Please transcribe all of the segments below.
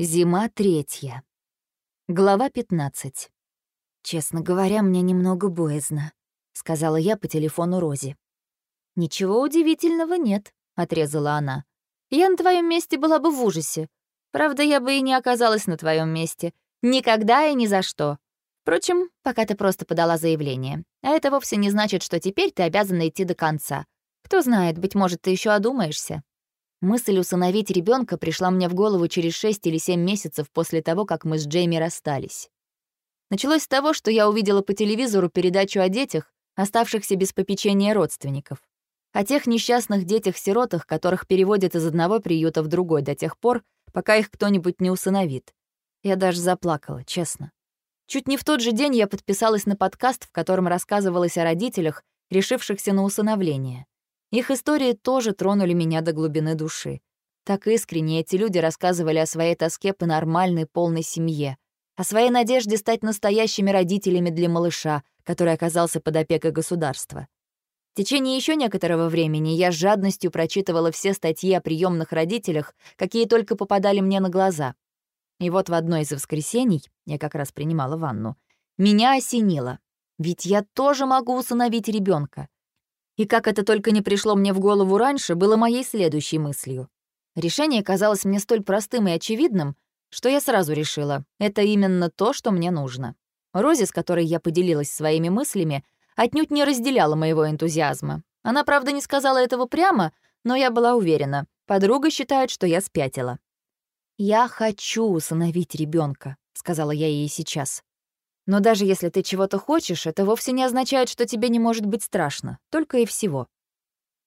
Зима третья. Глава 15. «Честно говоря, мне немного боязно», — сказала я по телефону Розе. «Ничего удивительного нет», — отрезала она. «Я на твоем месте была бы в ужасе. Правда, я бы и не оказалась на твоем месте. Никогда и ни за что. Впрочем, пока ты просто подала заявление. А это вовсе не значит, что теперь ты обязана идти до конца. Кто знает, быть может, ты еще одумаешься. Мысль усыновить ребенка пришла мне в голову через 6 или 7 месяцев после того, как мы с Джейми расстались. Началось с того, что я увидела по телевизору передачу о детях, оставшихся без попечения родственников. О тех несчастных детях-сиротах, которых переводят из одного приюта в другой до тех пор, пока их кто-нибудь не усыновит. Я даже заплакала, честно. Чуть не в тот же день я подписалась на подкаст, в котором рассказывалось о родителях, решившихся на усыновление. Их истории тоже тронули меня до глубины души. Так искренне эти люди рассказывали о своей тоске по нормальной, полной семье, о своей надежде стать настоящими родителями для малыша, который оказался под опекой государства. В течение еще некоторого времени я с жадностью прочитывала все статьи о приемных родителях, какие только попадали мне на глаза. И вот в одно из воскресений, я как раз принимала ванну, меня осенило. Ведь я тоже могу усыновить ребенка. И как это только не пришло мне в голову раньше, было моей следующей мыслью. Решение казалось мне столь простым и очевидным, что я сразу решила, это именно то, что мне нужно. Рози, с которой я поделилась своими мыслями, отнюдь не разделяла моего энтузиазма. Она, правда, не сказала этого прямо, но я была уверена. Подруга считает, что я спятила. «Я хочу усыновить ребенка, сказала я ей сейчас. Но даже если ты чего-то хочешь, это вовсе не означает, что тебе не может быть страшно. Только и всего.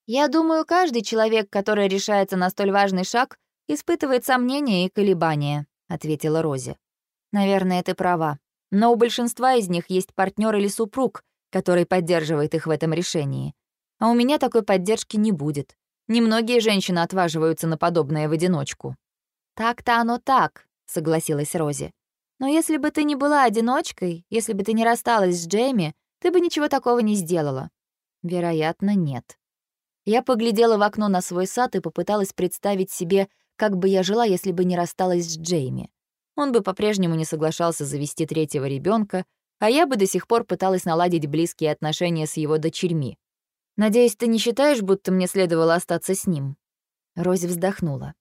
Я думаю, каждый человек, который решается на столь важный шаг, испытывает сомнения и колебания, ответила Рози. Наверное, ты права. Но у большинства из них есть партнер или супруг, который поддерживает их в этом решении. А у меня такой поддержки не будет. Немногие женщины отваживаются на подобное в одиночку. Так-то оно так, согласилась Рози. Но если бы ты не была одиночкой, если бы ты не рассталась с Джейми, ты бы ничего такого не сделала. Вероятно, нет. Я поглядела в окно на свой сад и попыталась представить себе, как бы я жила, если бы не рассталась с Джейми. Он бы по-прежнему не соглашался завести третьего ребенка, а я бы до сих пор пыталась наладить близкие отношения с его дочерьми. Надеюсь, ты не считаешь, будто мне следовало остаться с ним?» Рози вздохнула.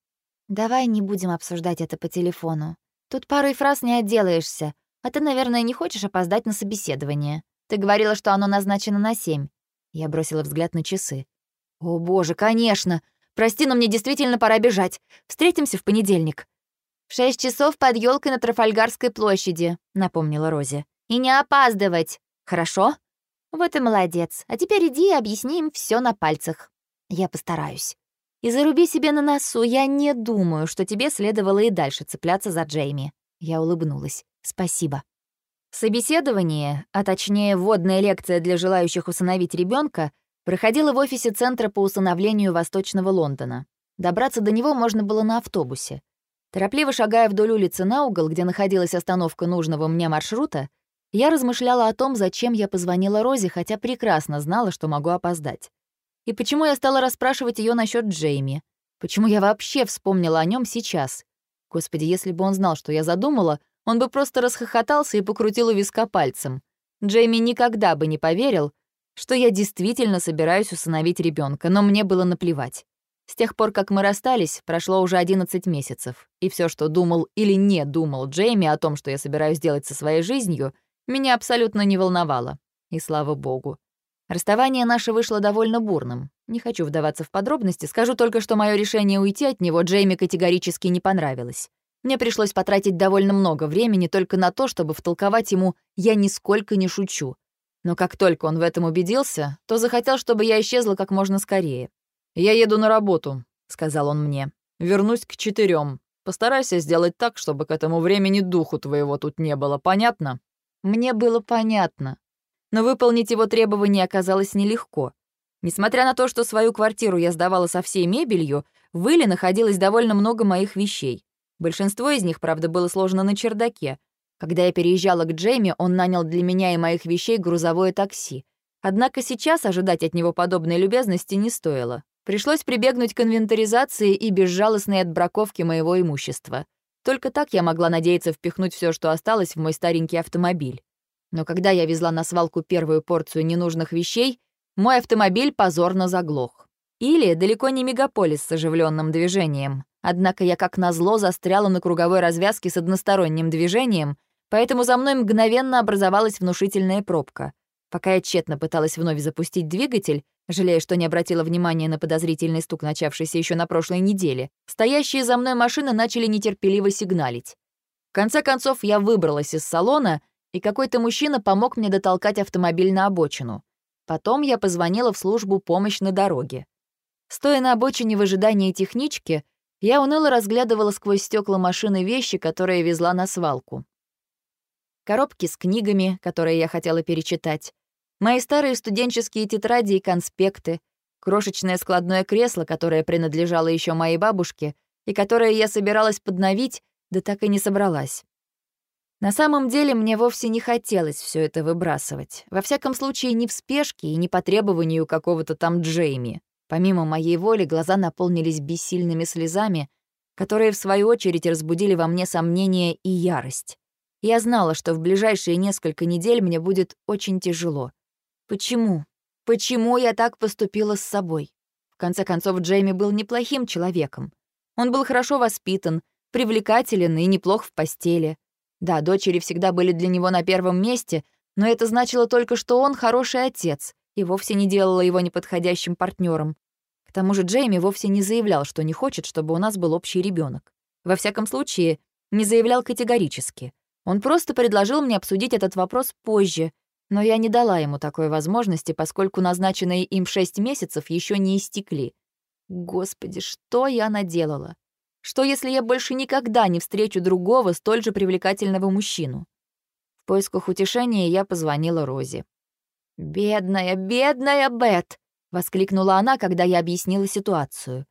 «Давай не будем обсуждать это по телефону. Тут парой фраз не отделаешься. А ты, наверное, не хочешь опоздать на собеседование. Ты говорила, что оно назначено на семь. Я бросила взгляд на часы. О, боже, конечно. Прости, но мне действительно пора бежать. Встретимся в понедельник. В шесть часов под елкой на Трафальгарской площади, напомнила Рози. И не опаздывать. Хорошо? Вот и молодец. А теперь иди и объясни им все на пальцах. Я постараюсь. И заруби себе на носу, я не думаю, что тебе следовало и дальше цепляться за Джейми. Я улыбнулась. Спасибо. Собеседование, а точнее вводная лекция для желающих усыновить ребенка, проходила в офисе Центра по усыновлению Восточного Лондона. Добраться до него можно было на автобусе. Торопливо шагая вдоль улицы на угол, где находилась остановка нужного мне маршрута, я размышляла о том, зачем я позвонила Розе, хотя прекрасно знала, что могу опоздать. И почему я стала расспрашивать ее насчет Джейми? Почему я вообще вспомнила о нем сейчас? Господи, если бы он знал, что я задумала, он бы просто расхохотался и покрутил у виска пальцем. Джейми никогда бы не поверил, что я действительно собираюсь усыновить ребенка, но мне было наплевать. С тех пор, как мы расстались, прошло уже 11 месяцев, и все, что думал или не думал Джейми о том, что я собираюсь делать со своей жизнью, меня абсолютно не волновало. И слава богу. Расставание наше вышло довольно бурным. Не хочу вдаваться в подробности, скажу только, что мое решение уйти от него Джейми категорически не понравилось. Мне пришлось потратить довольно много времени только на то, чтобы втолковать ему «я нисколько не шучу». Но как только он в этом убедился, то захотел, чтобы я исчезла как можно скорее. «Я еду на работу», — сказал он мне. «Вернусь к четырем. Постарайся сделать так, чтобы к этому времени духу твоего тут не было, понятно?» Мне было понятно но выполнить его требования оказалось нелегко. Несмотря на то, что свою квартиру я сдавала со всей мебелью, в Иле находилось довольно много моих вещей. Большинство из них, правда, было сложено на чердаке. Когда я переезжала к Джейми, он нанял для меня и моих вещей грузовое такси. Однако сейчас ожидать от него подобной любезности не стоило. Пришлось прибегнуть к инвентаризации и безжалостной отбраковке моего имущества. Только так я могла надеяться впихнуть все, что осталось, в мой старенький автомобиль. Но когда я везла на свалку первую порцию ненужных вещей, мой автомобиль позорно заглох. Или далеко не мегаполис с оживленным движением. Однако я как назло застряла на круговой развязке с односторонним движением, поэтому за мной мгновенно образовалась внушительная пробка. Пока я тщетно пыталась вновь запустить двигатель, жалея, что не обратила внимания на подозрительный стук, начавшийся еще на прошлой неделе, стоящие за мной машины начали нетерпеливо сигналить. В конце концов, я выбралась из салона, и какой-то мужчина помог мне дотолкать автомобиль на обочину. Потом я позвонила в службу «Помощь на дороге». Стоя на обочине в ожидании технички, я уныло разглядывала сквозь стекла машины вещи, которые везла на свалку. Коробки с книгами, которые я хотела перечитать, мои старые студенческие тетради и конспекты, крошечное складное кресло, которое принадлежало еще моей бабушке и которое я собиралась подновить, да так и не собралась. На самом деле мне вовсе не хотелось все это выбрасывать. Во всяком случае, не в спешке и не по требованию какого-то там Джейми. Помимо моей воли, глаза наполнились бессильными слезами, которые, в свою очередь, разбудили во мне сомнения и ярость. Я знала, что в ближайшие несколько недель мне будет очень тяжело. Почему? Почему я так поступила с собой? В конце концов, Джейми был неплохим человеком. Он был хорошо воспитан, привлекателен и неплох в постели. Да, дочери всегда были для него на первом месте, но это значило только, что он хороший отец, и вовсе не делала его неподходящим партнером. К тому же Джейми вовсе не заявлял, что не хочет, чтобы у нас был общий ребенок. Во всяком случае, не заявлял категорически. Он просто предложил мне обсудить этот вопрос позже, но я не дала ему такой возможности, поскольку назначенные им шесть месяцев еще не истекли. Господи, что я наделала? Что, если я больше никогда не встречу другого столь же привлекательного мужчину? В поисках утешения я позвонила Розе. «Бедная, бедная Бет!» — воскликнула она, когда я объяснила ситуацию.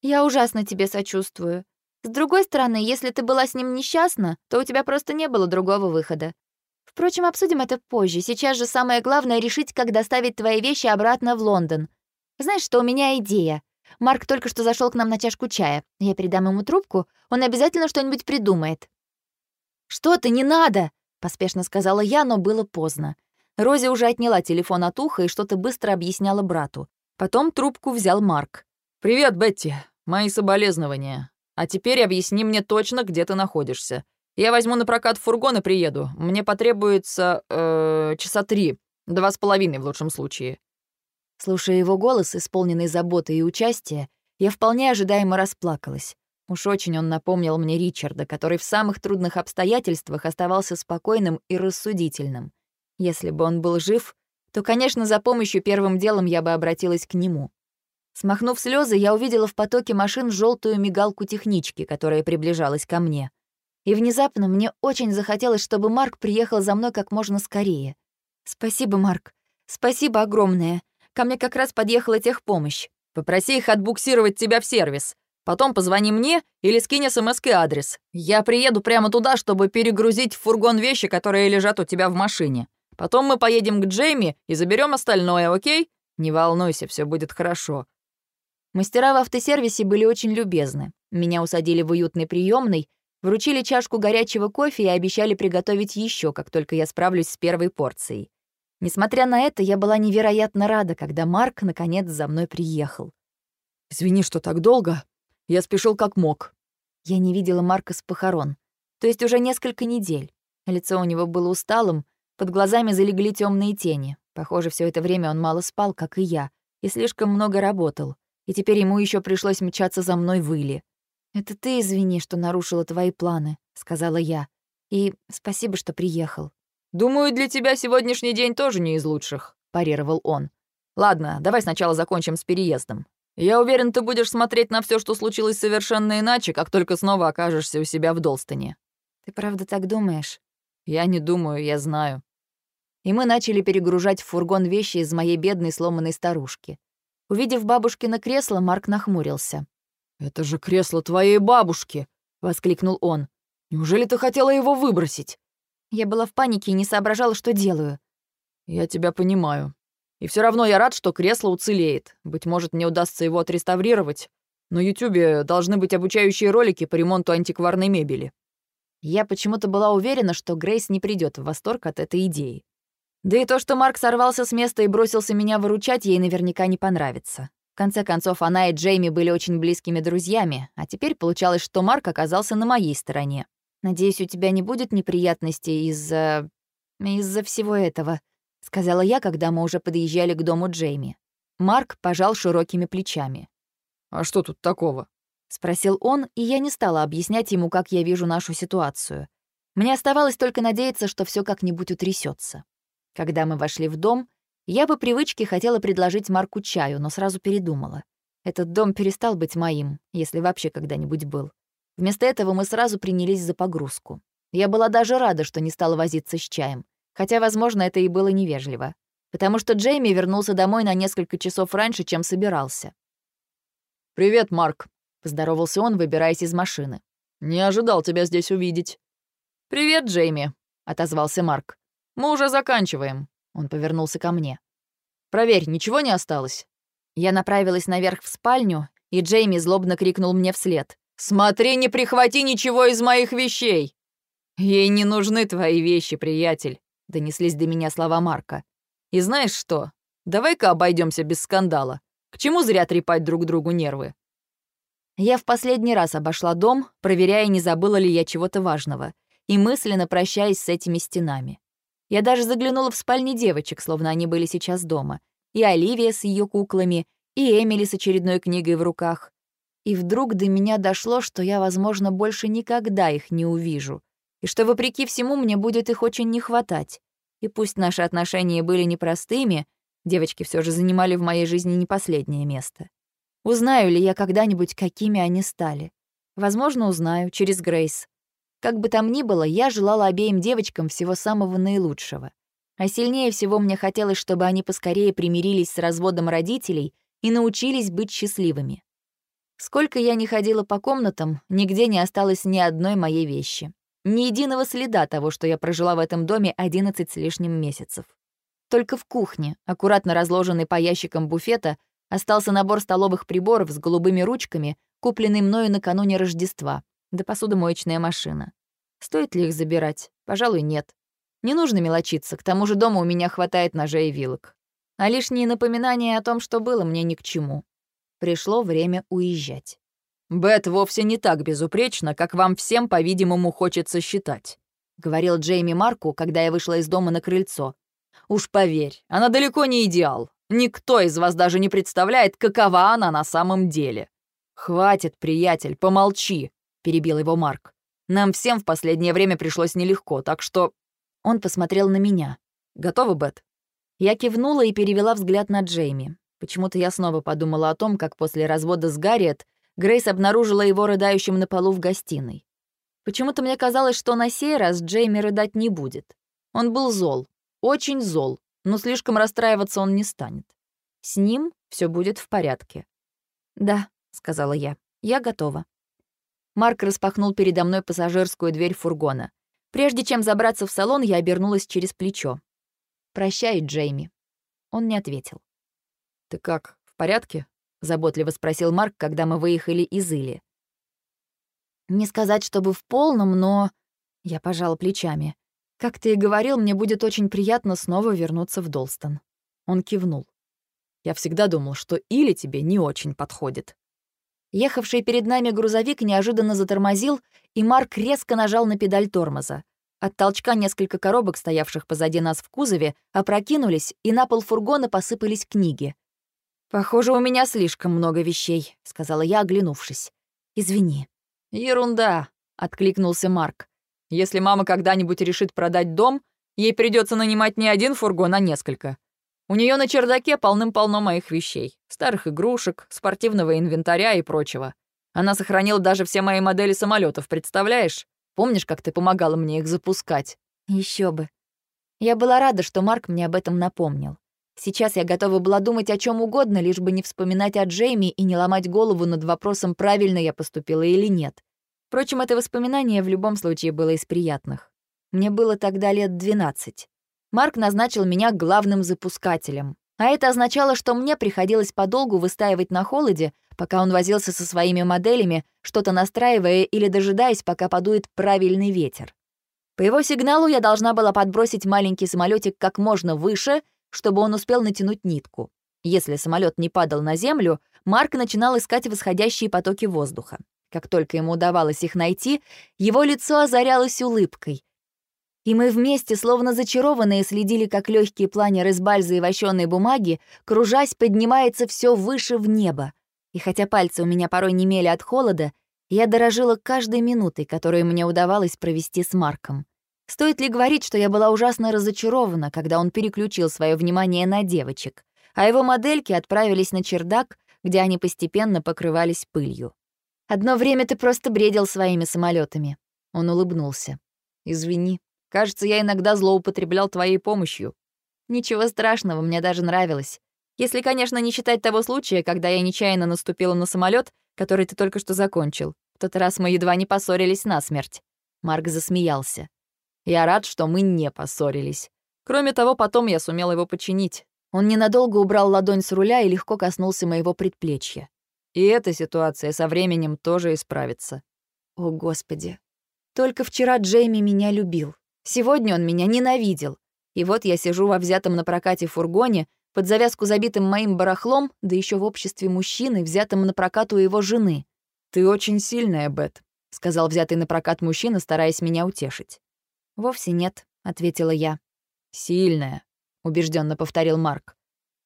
«Я ужасно тебе сочувствую. С другой стороны, если ты была с ним несчастна, то у тебя просто не было другого выхода. Впрочем, обсудим это позже. Сейчас же самое главное — решить, как доставить твои вещи обратно в Лондон. Знаешь, что у меня идея. Марк только что зашел к нам на чашку чая. Я передам ему трубку, он обязательно что-нибудь придумает». «Что ты, не надо!» — поспешно сказала я, но было поздно. Рози уже отняла телефон от уха и что-то быстро объясняла брату. Потом трубку взял Марк. «Привет, Бетти. Мои соболезнования. А теперь объясни мне точно, где ты находишься. Я возьму на прокат фургон и приеду. Мне потребуется... Э, часа три. Два с половиной в лучшем случае». Слушая его голос, исполненный заботы и участия, я вполне ожидаемо расплакалась. Уж очень он напомнил мне Ричарда, который в самых трудных обстоятельствах оставался спокойным и рассудительным. Если бы он был жив, то, конечно, за помощью первым делом я бы обратилась к нему. Смахнув слезы, я увидела в потоке машин желтую мигалку технички, которая приближалась ко мне. И внезапно мне очень захотелось, чтобы Марк приехал за мной как можно скорее. «Спасибо, Марк. Спасибо огромное. Ко мне как раз подъехала техпомощь. Попроси их отбуксировать тебя в сервис. Потом позвони мне или скинь смс адрес. Я приеду прямо туда, чтобы перегрузить в фургон вещи, которые лежат у тебя в машине. Потом мы поедем к Джейми и заберем остальное, окей? Не волнуйся, все будет хорошо». Мастера в автосервисе были очень любезны. Меня усадили в уютный приемный, вручили чашку горячего кофе и обещали приготовить еще, как только я справлюсь с первой порцией. Несмотря на это, я была невероятно рада, когда Марк наконец за мной приехал. «Извини, что так долго. Я спешил как мог». Я не видела Марка с похорон. То есть уже несколько недель. Лицо у него было усталым, под глазами залегли темные тени. Похоже, все это время он мало спал, как и я, и слишком много работал. И теперь ему еще пришлось мчаться за мной в Иле. «Это ты извини, что нарушила твои планы», — сказала я. «И спасибо, что приехал». «Думаю, для тебя сегодняшний день тоже не из лучших», — парировал он. «Ладно, давай сначала закончим с переездом. Я уверен, ты будешь смотреть на все, что случилось совершенно иначе, как только снова окажешься у себя в Долстоне». «Ты правда так думаешь?» «Я не думаю, я знаю». И мы начали перегружать в фургон вещи из моей бедной сломанной старушки. Увидев бабушкино кресло, Марк нахмурился. «Это же кресло твоей бабушки!» — воскликнул он. «Неужели ты хотела его выбросить?» Я была в панике и не соображала, что делаю. «Я тебя понимаю. И все равно я рад, что кресло уцелеет. Быть может, мне удастся его отреставрировать. На Ютубе должны быть обучающие ролики по ремонту антикварной мебели». Я почему-то была уверена, что Грейс не придет в восторг от этой идеи. Да и то, что Марк сорвался с места и бросился меня выручать, ей наверняка не понравится. В конце концов, она и Джейми были очень близкими друзьями, а теперь получалось, что Марк оказался на моей стороне. «Надеюсь, у тебя не будет неприятностей из-за... из-за всего этого», — сказала я, когда мы уже подъезжали к дому Джейми. Марк пожал широкими плечами. «А что тут такого?» — спросил он, и я не стала объяснять ему, как я вижу нашу ситуацию. Мне оставалось только надеяться, что все как-нибудь утрясется. Когда мы вошли в дом, я по привычке хотела предложить Марку чаю, но сразу передумала. Этот дом перестал быть моим, если вообще когда-нибудь был. Вместо этого мы сразу принялись за погрузку. Я была даже рада, что не стала возиться с чаем. Хотя, возможно, это и было невежливо. Потому что Джейми вернулся домой на несколько часов раньше, чем собирался. «Привет, Марк», — поздоровался он, выбираясь из машины. «Не ожидал тебя здесь увидеть». «Привет, Джейми», — отозвался Марк. «Мы уже заканчиваем». Он повернулся ко мне. «Проверь, ничего не осталось?» Я направилась наверх в спальню, и Джейми злобно крикнул мне вслед. «Смотри, не прихвати ничего из моих вещей!» «Ей не нужны твои вещи, приятель», — донеслись до меня слова Марка. «И знаешь что? Давай-ка обойдемся без скандала. К чему зря трепать друг другу нервы?» Я в последний раз обошла дом, проверяя, не забыла ли я чего-то важного, и мысленно прощаясь с этими стенами. Я даже заглянула в спальни девочек, словно они были сейчас дома. И Оливия с ее куклами, и Эмили с очередной книгой в руках. И вдруг до меня дошло, что я, возможно, больше никогда их не увижу, и что, вопреки всему, мне будет их очень не хватать. И пусть наши отношения были непростыми, девочки все же занимали в моей жизни не последнее место. Узнаю ли я когда-нибудь, какими они стали? Возможно, узнаю, через Грейс. Как бы там ни было, я желала обеим девочкам всего самого наилучшего. А сильнее всего мне хотелось, чтобы они поскорее примирились с разводом родителей и научились быть счастливыми. Сколько я не ходила по комнатам, нигде не осталось ни одной моей вещи. Ни единого следа того, что я прожила в этом доме 11 с лишним месяцев. Только в кухне, аккуратно разложенный по ящикам буфета, остался набор столовых приборов с голубыми ручками, купленный мною накануне Рождества, да посудомоечная машина. Стоит ли их забирать? Пожалуй, нет. Не нужно мелочиться, к тому же дома у меня хватает ножей и вилок. А лишние напоминания о том, что было, мне ни к чему. Пришло время уезжать. «Бет вовсе не так безупречна, как вам всем, по-видимому, хочется считать», — говорил Джейми Марку, когда я вышла из дома на крыльцо. «Уж поверь, она далеко не идеал. Никто из вас даже не представляет, какова она на самом деле». «Хватит, приятель, помолчи», — перебил его Марк. «Нам всем в последнее время пришлось нелегко, так что...» Он посмотрел на меня. «Готовы, Бет?» Я кивнула и перевела взгляд на Джейми. Почему-то я снова подумала о том, как после развода с Гарриет Грейс обнаружила его рыдающим на полу в гостиной. Почему-то мне казалось, что на сей раз Джейми рыдать не будет. Он был зол, очень зол, но слишком расстраиваться он не станет. С ним все будет в порядке. «Да», — сказала я, — «я готова». Марк распахнул передо мной пассажирскую дверь фургона. Прежде чем забраться в салон, я обернулась через плечо. «Прощай, Джейми». Он не ответил. «Ты как, в порядке?» — заботливо спросил Марк, когда мы выехали из Или. «Не сказать, чтобы в полном, но...» Я пожала плечами. «Как ты и говорил, мне будет очень приятно снова вернуться в Долстон». Он кивнул. «Я всегда думал, что Или тебе не очень подходит». Ехавший перед нами грузовик неожиданно затормозил, и Марк резко нажал на педаль тормоза. От толчка несколько коробок, стоявших позади нас в кузове, опрокинулись, и на пол фургона посыпались книги. «Похоже, у меня слишком много вещей», — сказала я, оглянувшись. «Извини». «Ерунда», — откликнулся Марк. «Если мама когда-нибудь решит продать дом, ей придется нанимать не один фургон, а несколько. У нее на чердаке полным-полно моих вещей. Старых игрушек, спортивного инвентаря и прочего. Она сохранила даже все мои модели самолетов, представляешь? Помнишь, как ты помогала мне их запускать?» Еще бы. Я была рада, что Марк мне об этом напомнил. Сейчас я готова была думать о чем угодно, лишь бы не вспоминать о Джейми и не ломать голову над вопросом, правильно я поступила или нет. Впрочем, это воспоминание в любом случае было из приятных. Мне было тогда лет 12. Марк назначил меня главным запускателем. А это означало, что мне приходилось подолгу выстаивать на холоде, пока он возился со своими моделями, что-то настраивая или дожидаясь, пока подует правильный ветер. По его сигналу я должна была подбросить маленький самолетик как можно выше, чтобы он успел натянуть нитку. Если самолет не падал на землю, Марк начинал искать восходящие потоки воздуха. Как только ему удавалось их найти, его лицо озарялось улыбкой. И мы вместе, словно зачарованные, следили, как легкий планер из бальзы и вощеной бумаги, кружась, поднимается все выше в небо. И хотя пальцы у меня порой немели от холода, я дорожила каждой минутой, которую мне удавалось провести с Марком. Стоит ли говорить, что я была ужасно разочарована, когда он переключил свое внимание на девочек, а его модельки отправились на чердак, где они постепенно покрывались пылью. «Одно время ты просто бредил своими самолетами. Он улыбнулся. «Извини, кажется, я иногда злоупотреблял твоей помощью. Ничего страшного, мне даже нравилось. Если, конечно, не считать того случая, когда я нечаянно наступила на самолет, который ты только что закончил. В тот раз мы едва не поссорились насмерть». Марк засмеялся. «Я рад, что мы не поссорились. Кроме того, потом я сумел его починить». Он ненадолго убрал ладонь с руля и легко коснулся моего предплечья. И эта ситуация со временем тоже исправится. О, Господи. Только вчера Джейми меня любил. Сегодня он меня ненавидел. И вот я сижу во взятом на прокате фургоне, под завязку забитым моим барахлом, да еще в обществе мужчины, взятым на прокат у его жены. «Ты очень сильная, Бет», — сказал взятый на прокат мужчина, стараясь меня утешить. «Вовсе нет», — ответила я. «Сильная», — убежденно повторил Марк.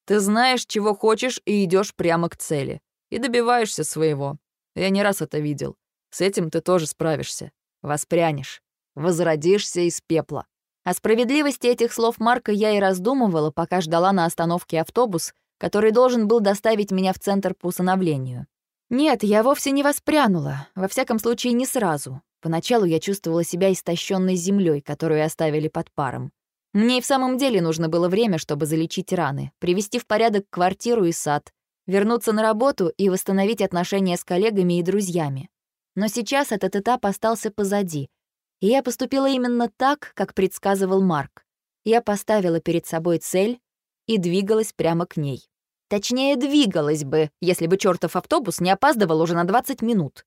«Ты знаешь, чего хочешь, и идешь прямо к цели. И добиваешься своего. Я не раз это видел. С этим ты тоже справишься. Воспрянешь. Возродишься из пепла». О справедливости этих слов Марка я и раздумывала, пока ждала на остановке автобус, который должен был доставить меня в центр по усыновлению. Нет, я вовсе не воспрянула, во всяком случае не сразу. Поначалу я чувствовала себя истощенной землей, которую оставили под паром. Мне и в самом деле нужно было время, чтобы залечить раны, привести в порядок квартиру и сад, вернуться на работу и восстановить отношения с коллегами и друзьями. Но сейчас этот этап остался позади, и я поступила именно так, как предсказывал Марк. Я поставила перед собой цель и двигалась прямо к ней. Точнее, двигалась бы, если бы чертов автобус не опаздывал уже на 20 минут.